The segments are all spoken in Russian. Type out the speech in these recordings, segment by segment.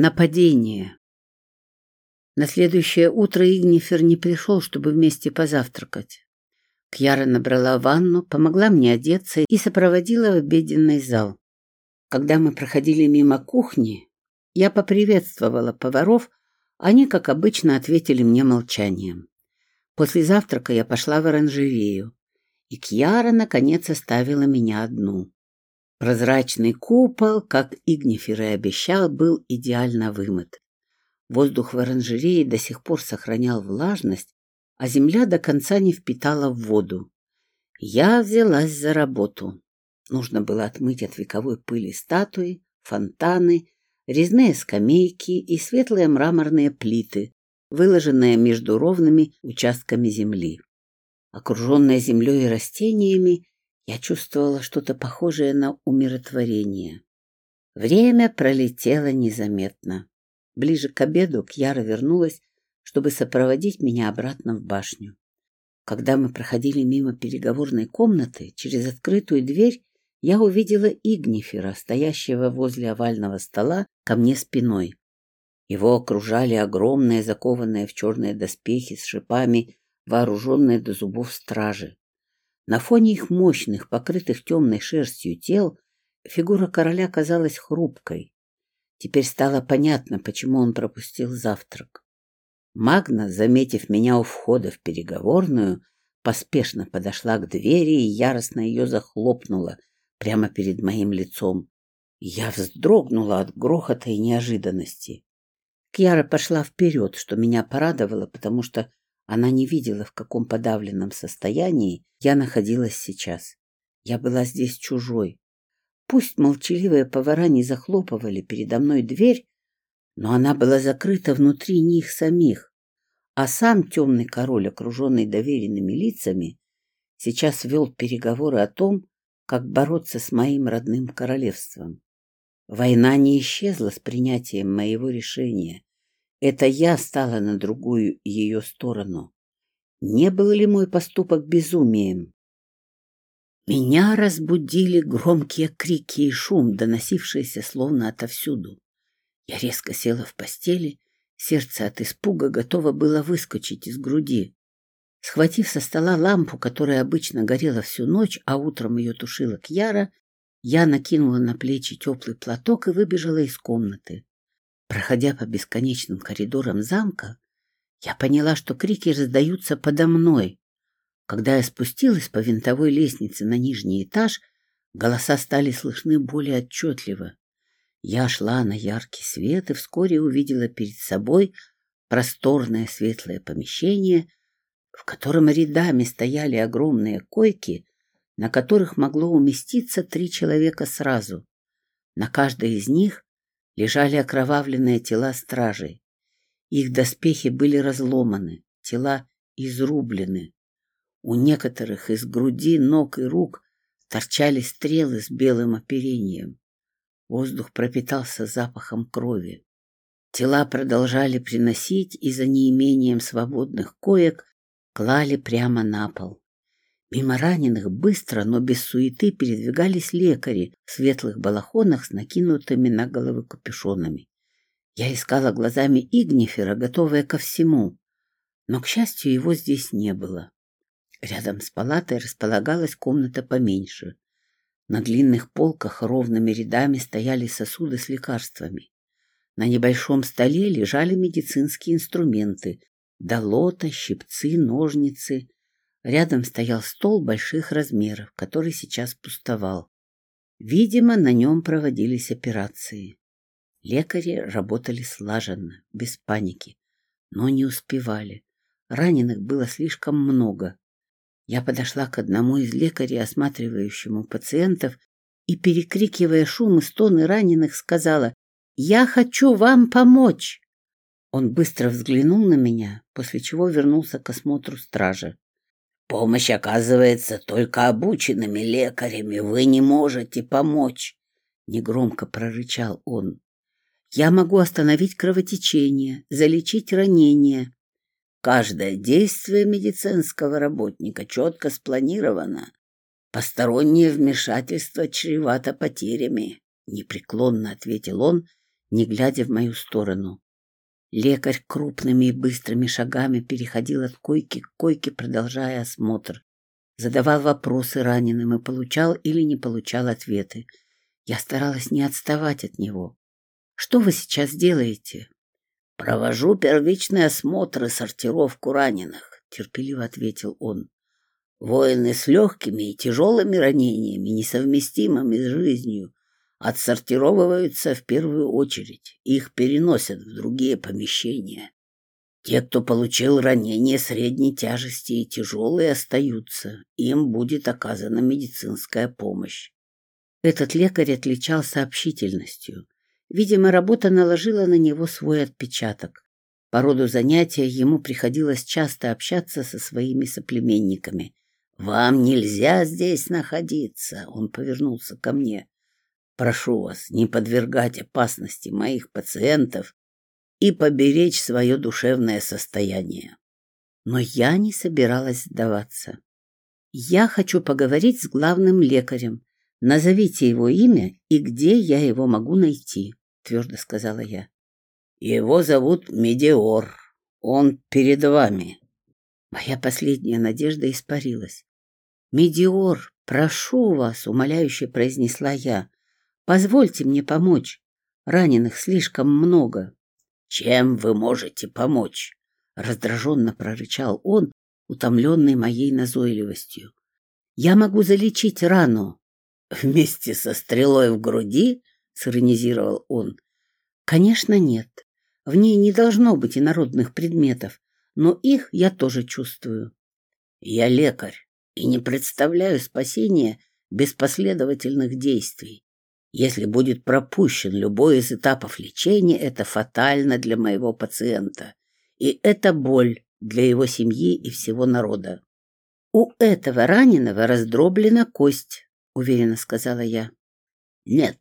Нападение. На следующее утро Игнифер не пришел, чтобы вместе позавтракать. Кьяра набрала ванну, помогла мне одеться и сопроводила в обеденный зал. Когда мы проходили мимо кухни, я поприветствовала поваров, они, как обычно, ответили мне молчанием. После завтрака я пошла в оранжерею, и Кьяра, наконец, оставила меня одну. Прозрачный купол, как Игнифер и обещал, был идеально вымыт. Воздух в оранжерее до сих пор сохранял влажность, а земля до конца не впитала в воду. Я взялась за работу. Нужно было отмыть от вековой пыли статуи, фонтаны, резные скамейки и светлые мраморные плиты, выложенные между ровными участками земли. Окруженная землей и растениями, я чувствовала что-то похожее на умиротворение. Время пролетело незаметно. Ближе к обеду Кьяра вернулась, чтобы сопроводить меня обратно в башню. Когда мы проходили мимо переговорной комнаты, через открытую дверь я увидела Игнифера, стоящего возле овального стола ко мне спиной. Его окружали огромные, закованные в черные доспехи с шипами, вооруженные до зубов стражи. На фоне их мощных, покрытых темной шерстью тел, фигура короля казалась хрупкой. Теперь стало понятно, почему он пропустил завтрак. Магна, заметив меня у входа в переговорную, поспешно подошла к двери и яростно ее захлопнула прямо перед моим лицом. Я вздрогнула от грохота и неожиданности. Кьяра пошла вперед, что меня порадовало, потому что она не видела, в каком подавленном состоянии я находилась сейчас. Я была здесь чужой. Пусть молчаливые повара не захлопывали передо мной дверь, но она была закрыта внутри них самих. А сам темный король, окруженный доверенными лицами, сейчас вел переговоры о том, как бороться с моим родным королевством. Война не исчезла с принятием моего решения. Это я стала на другую ее сторону. Не был ли мой поступок безумием? Меня разбудили громкие крики и шум, доносившиеся словно отовсюду. Я резко села в постели, сердце от испуга готово было выскочить из груди. Схватив со стола лампу, которая обычно горела всю ночь, а утром ее тушила Кьяра, я накинула на плечи теплый платок и выбежала из комнаты. Проходя по бесконечным коридорам замка, я поняла, что крики раздаются подо мной. Когда я спустилась по винтовой лестнице на нижний этаж, голоса стали слышны более отчетливо. Я шла на яркий свет и вскоре увидела перед собой просторное светлое помещение, в котором рядами стояли огромные койки, на которых могло уместиться три человека сразу. На каждой из них лежали окровавленные тела стражей. Их доспехи были разломаны, тела изрублены. У некоторых из груди, ног и рук торчали стрелы с белым оперением. Воздух пропитался запахом крови. Тела продолжали приносить и за неимением свободных коек клали прямо на пол. Мимо раненых быстро, но без суеты передвигались лекари в светлых балахонах с накинутыми на головы капюшонами. Я искала глазами Игнифера, готовая ко всему, но, к счастью, его здесь не было. Рядом с палатой располагалась комната поменьше. На длинных полках ровными рядами стояли сосуды с лекарствами. На небольшом столе лежали медицинские инструменты — долота, щипцы, ножницы — Рядом стоял стол больших размеров, который сейчас пустовал. Видимо, на нем проводились операции. Лекари работали слаженно, без паники, но не успевали. Раненых было слишком много. Я подошла к одному из лекарей, осматривающему пациентов, и, перекрикивая шум и стоны раненых, сказала «Я хочу вам помочь!» Он быстро взглянул на меня, после чего вернулся к осмотру стража. Помощь оказывается только обученными лекарями. Вы не можете помочь, — негромко прорычал он. Я могу остановить кровотечение, залечить ранение. Каждое действие медицинского работника четко спланировано. Постороннее вмешательство чревато потерями, — непреклонно ответил он не глядя в мою сторону. Лекарь крупными и быстрыми шагами переходил от койки к койке, продолжая осмотр. Задавал вопросы раненым и получал или не получал ответы. Я старалась не отставать от него. «Что вы сейчас делаете?» «Провожу первичный осмотр и сортировку раненых», — терпеливо ответил он. «Воины с легкими и тяжелыми ранениями, несовместимыми с жизнью, отсортировываются в первую очередь. Их переносят в другие помещения. Те, кто получил ранения средней тяжести и тяжелые, остаются. Им будет оказана медицинская помощь. Этот лекарь отличался общительностью. Видимо, работа наложила на него свой отпечаток. По роду занятия ему приходилось часто общаться со своими соплеменниками. «Вам нельзя здесь находиться», — он повернулся ко мне. Прошу вас не подвергать опасности моих пациентов и поберечь свое душевное состояние. Но я не собиралась сдаваться. Я хочу поговорить с главным лекарем. Назовите его имя и где я его могу найти, твердо сказала я. Его зовут Медеор. Он перед вами. Моя последняя надежда испарилась. Медеор, прошу вас, умоляюще произнесла я. Позвольте мне помочь. Раненых слишком много. Чем вы можете помочь? Раздраженно прорычал он, утомленный моей назойливостью. Я могу залечить рану. Вместе со стрелой в груди? Сиронизировал он. Конечно, нет. В ней не должно быть инородных предметов, но их я тоже чувствую. Я лекарь и не представляю спасения без последовательных действий. Если будет пропущен любой из этапов лечения, это фатально для моего пациента. И это боль для его семьи и всего народа. «У этого раненого раздроблена кость», — уверенно сказала я. «Нет,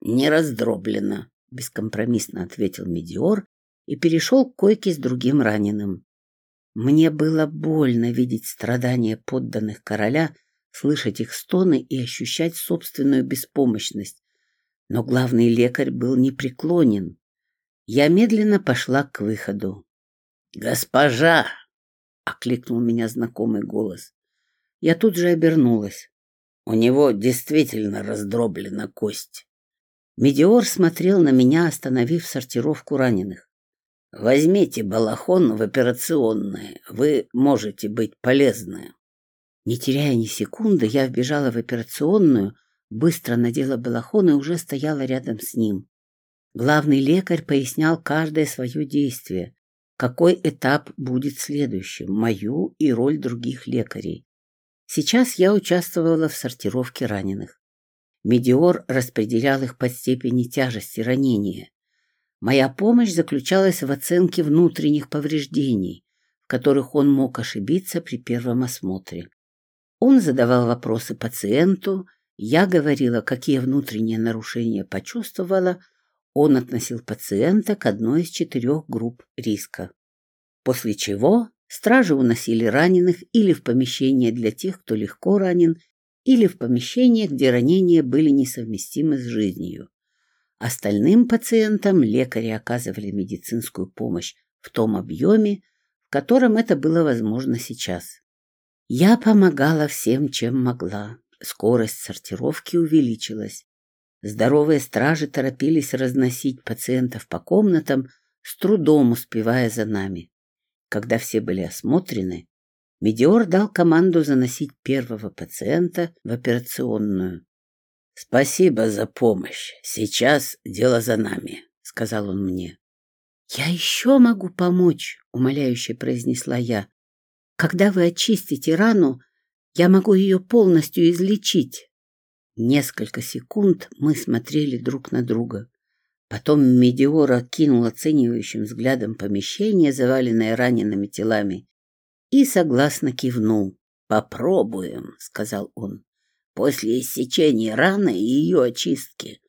не раздроблена», — бескомпромиссно ответил Медиор и перешел к койке с другим раненым. Мне было больно видеть страдания подданных короля, слышать их стоны и ощущать собственную беспомощность, но главный лекарь был непреклонен. Я медленно пошла к выходу. «Госпожа!» — окликнул меня знакомый голос. Я тут же обернулась. У него действительно раздроблена кость. Медиор смотрел на меня, остановив сортировку раненых. «Возьмите балахон в операционное. Вы можете быть полезны». Не теряя ни секунды, я вбежала в операционную, Быстро надела балахон и уже стояла рядом с ним. Главный лекарь пояснял каждое свое действие, какой этап будет следующим, мою и роль других лекарей. Сейчас я участвовала в сортировке раненых. Медиор распределял их по степени тяжести ранения. Моя помощь заключалась в оценке внутренних повреждений, в которых он мог ошибиться при первом осмотре. Он задавал вопросы пациенту, я говорила, какие внутренние нарушения почувствовала, он относил пациента к одной из четырех групп риска. После чего стражи уносили раненых или в помещение для тех, кто легко ранен, или в помещение, где ранения были несовместимы с жизнью. Остальным пациентам лекари оказывали медицинскую помощь в том объеме, в котором это было возможно сейчас. Я помогала всем, чем могла. Скорость сортировки увеличилась. Здоровые стражи торопились разносить пациентов по комнатам, с трудом успевая за нами. Когда все были осмотрены, Медиор дал команду заносить первого пациента в операционную. «Спасибо за помощь. Сейчас дело за нами», — сказал он мне. «Я еще могу помочь», — умоляюще произнесла я. «Когда вы очистите рану, я могу ее полностью излечить. Несколько секунд мы смотрели друг на друга. Потом Медиор окинул оценивающим взглядом помещение, заваленное ранеными телами, и согласно кивнул. «Попробуем», — сказал он. «После иссечения раны и ее очистки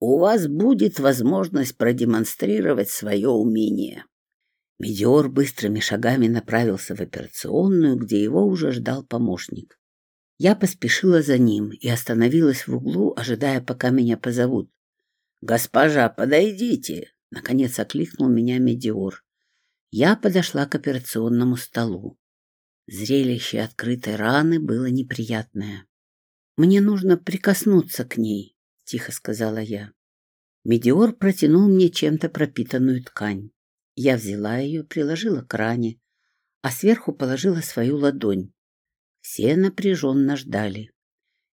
у вас будет возможность продемонстрировать свое умение». Медиор быстрыми шагами направился в операционную, где его уже ждал помощник. Я поспешила за ним и остановилась в углу, ожидая, пока меня позовут. «Госпожа, подойдите!» — наконец окликнул меня Медиор. Я подошла к операционному столу. Зрелище открытой раны было неприятное. «Мне нужно прикоснуться к ней», — тихо сказала я. Медиор протянул мне чем-то пропитанную ткань. Я взяла ее, приложила к ране, а сверху положила свою ладонь. Все напряженно ждали.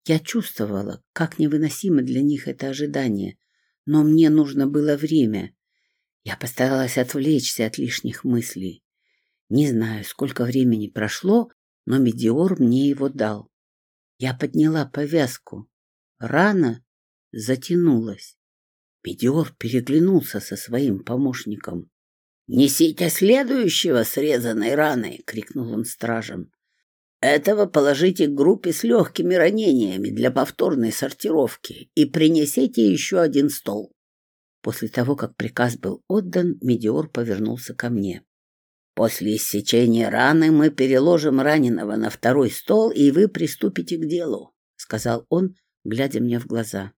Я чувствовала, как невыносимо для них это ожидание, но мне нужно было время. Я постаралась отвлечься от лишних мыслей. Не знаю, сколько времени прошло, но Медиор мне его дал. Я подняла повязку. Рана затянулась. Медиор переглянулся со своим помощником. «Несите следующего срезанной раной!» — крикнул он стражам. «Этого положите к группе с легкими ранениями для повторной сортировки и принесите еще один стол». После того, как приказ был отдан, Медиор повернулся ко мне. «После иссечения раны мы переложим раненого на второй стол, и вы приступите к делу», — сказал он, глядя мне в глаза.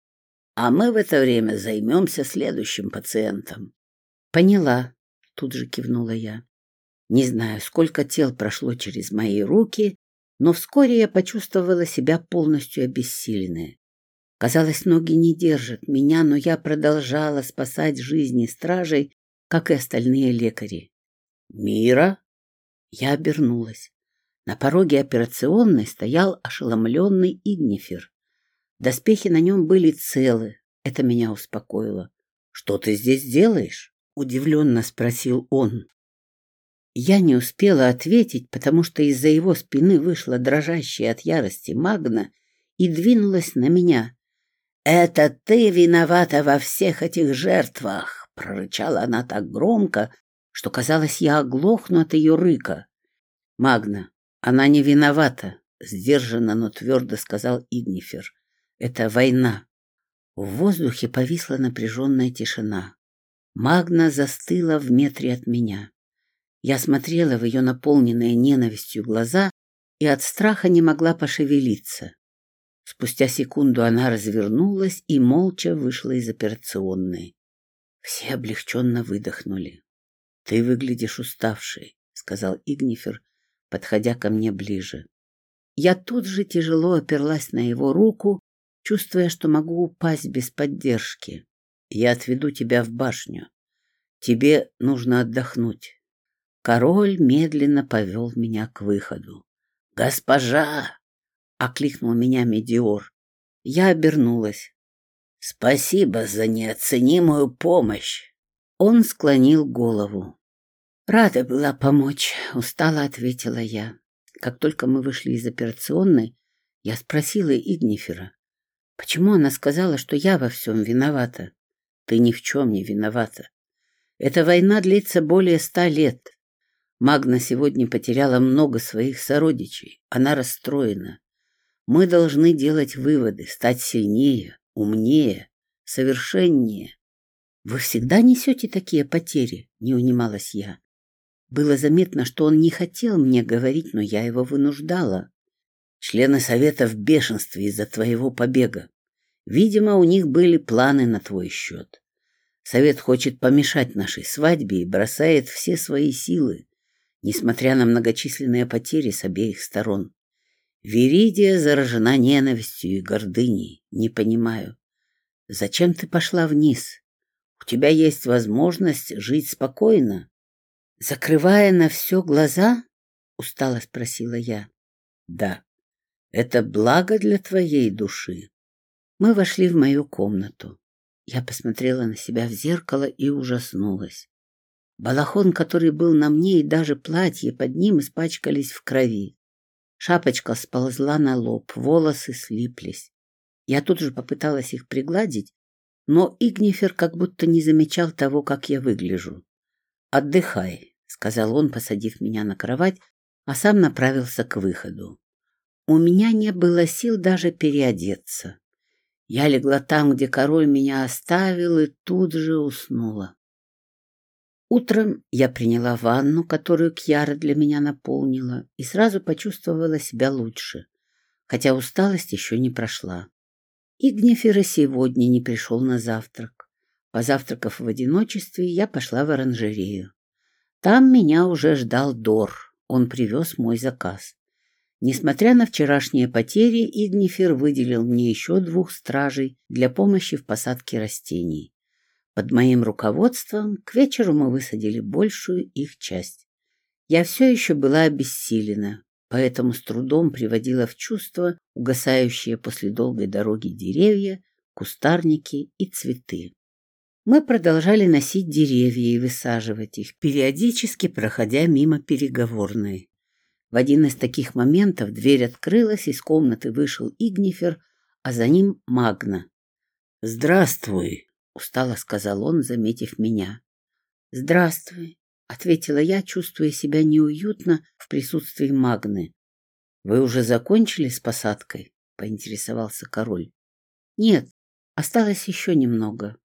«А мы в это время займемся следующим пациентом». «Поняла», Тут же кивнула я. Не знаю, сколько тел прошло через мои руки, но вскоре я почувствовала себя полностью обессиленной. Казалось, ноги не держат меня, но я продолжала спасать жизни стражей, как и остальные лекари. «Мира?» Я обернулась. На пороге операционной стоял ошеломленный Игнифер. Доспехи на нем были целы. Это меня успокоило. «Что ты здесь делаешь?» Удивленно спросил он. Я не успела ответить, потому что из-за его спины вышла дрожащая от ярости Магна и двинулась на меня. «Это ты виновата во всех этих жертвах!» — прорычала она так громко, что, казалось, я оглохну от ее рыка. «Магна, она не виновата», — сдержанно, но твердо сказал Игнифер. «Это война». В воздухе повисла напряженная тишина. Магна застыла в метре от меня. Я смотрела в ее наполненные ненавистью глаза и от страха не могла пошевелиться. Спустя секунду она развернулась и молча вышла из операционной. Все облегченно выдохнули. — Ты выглядишь уставшей, — сказал Игнифер, подходя ко мне ближе. Я тут же тяжело оперлась на его руку, чувствуя, что могу упасть без поддержки. Я отведу тебя в башню. Тебе нужно отдохнуть. Король медленно повел меня к выходу. «Госпожа!» — окликнул меня Медиор. Я обернулась. «Спасибо за неоценимую помощь!» Он склонил голову. «Рада была помочь», — устало ответила я. Как только мы вышли из операционной, я спросила Игнифера, почему она сказала, что я во всем виновата. Ты ни в чем не виновата. Эта война длится более ста лет. Магна сегодня потеряла много своих сородичей. Она расстроена. Мы должны делать выводы, стать сильнее, умнее, совершеннее. Вы всегда несете такие потери, не унималась я. Было заметно, что он не хотел мне говорить, но я его вынуждала. Члены совета в бешенстве из-за твоего побега. Видимо, у них были планы на твой счет. Совет хочет помешать нашей свадьбе и бросает все свои силы, несмотря на многочисленные потери с обеих сторон. Веридия заражена ненавистью и гордыней. Не понимаю. Зачем ты пошла вниз? У тебя есть возможность жить спокойно. Закрывая на все глаза? Устало спросила я. Да, это благо для твоей души. Мы вошли в мою комнату. Я посмотрела на себя в зеркало и ужаснулась. Балахон, который был на мне, и даже платье под ним испачкались в крови. Шапочка сползла на лоб, волосы слиплись. Я тут же попыталась их пригладить, но Игнифер как будто не замечал того, как я выгляжу. «Отдыхай», — сказал он, посадив меня на кровать, а сам направился к выходу. У меня не было сил даже переодеться. Я легла там, где король меня оставил, и тут же уснула. Утром я приняла ванну, которую Кьяра для меня наполнила, и сразу почувствовала себя лучше, хотя усталость еще не прошла. Игнифера сегодня не пришел на завтрак. Позавтракав в одиночестве, я пошла в оранжерею. Там меня уже ждал Дор. Он привез мой заказ. Несмотря на вчерашние потери, Игнифер выделил мне еще двух стражей для помощи в посадке растений. Под моим руководством к вечеру мы высадили большую их часть. Я все еще была обессилена, поэтому с трудом приводила в чувство угасающие после долгой дороги деревья, кустарники и цветы. Мы продолжали носить деревья и высаживать их, периодически проходя мимо переговорной. В один из таких моментов дверь открылась, из комнаты вышел Игнифер, а за ним Магна. «Здравствуй», — устало сказал он, заметив меня. «Здравствуй», — ответила я, чувствуя себя неуютно в присутствии Магны. «Вы уже закончили с посадкой?» — поинтересовался король. «Нет, осталось еще немного».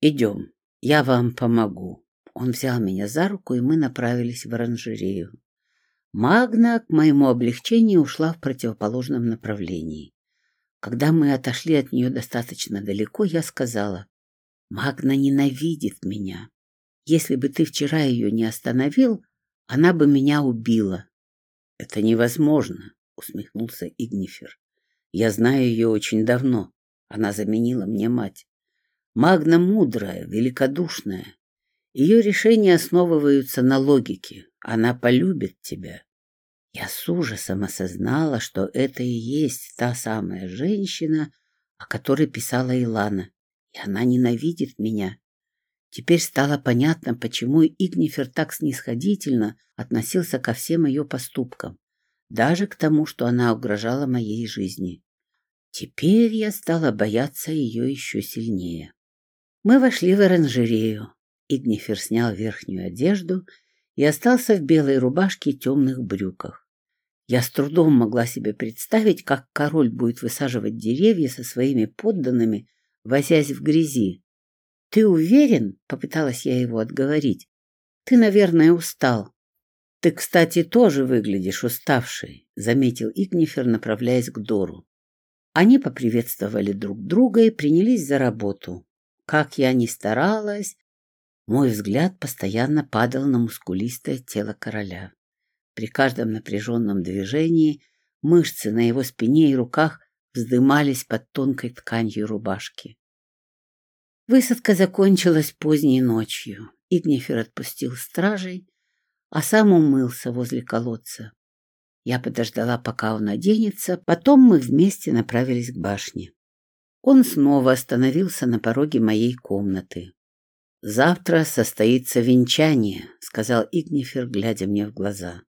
«Идем, я вам помогу». Он взял меня за руку, и мы направились в оранжерею. Магна, к моему облегчению, ушла в противоположном направлении. Когда мы отошли от нее достаточно далеко, я сказала, «Магна ненавидит меня. Если бы ты вчера ее не остановил, она бы меня убила». «Это невозможно», — усмехнулся Игнифер. «Я знаю ее очень давно. Она заменила мне мать. Магна мудрая, великодушная. Ее решения основываются на логике. Она полюбит тебя. Я с ужасом осознала, что это и есть та самая женщина, о которой писала Илана, и она ненавидит меня. Теперь стало понятно, почему Игнифер так снисходительно относился ко всем ее поступкам, даже к тому, что она угрожала моей жизни. Теперь я стала бояться ее еще сильнее. Мы вошли в оранжерею. Игнифер снял верхнюю одежду и остался в белой рубашке и темных брюках. Я с трудом могла себе представить, как король будет высаживать деревья со своими подданными, возясь в грязи. — Ты уверен? — попыталась я его отговорить. — Ты, наверное, устал. — Ты, кстати, тоже выглядишь уставшей, — заметил Игнифер, направляясь к Дору. Они поприветствовали друг друга и принялись за работу. Как я ни старалась, мой взгляд постоянно падал на мускулистое тело короля. При каждом напряженном движении мышцы на его спине и руках вздымались под тонкой тканью рубашки. Высадка закончилась поздней ночью. Игнифер отпустил стражей, а сам умылся возле колодца. Я подождала, пока он оденется, потом мы вместе направились к башне. Он снова остановился на пороге моей комнаты. «Завтра состоится венчание», — сказал Игнифер, глядя мне в глаза.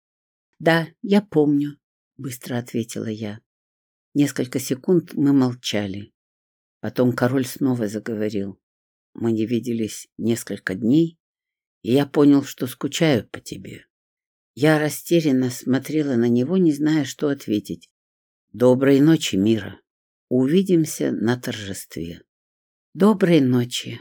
«Да, я помню», — быстро ответила я. Несколько секунд мы молчали. Потом король снова заговорил. Мы не виделись несколько дней, и я понял, что скучаю по тебе. Я растерянно смотрела на него, не зная, что ответить. «Доброй ночи, Мира. Увидимся на торжестве». «Доброй ночи»,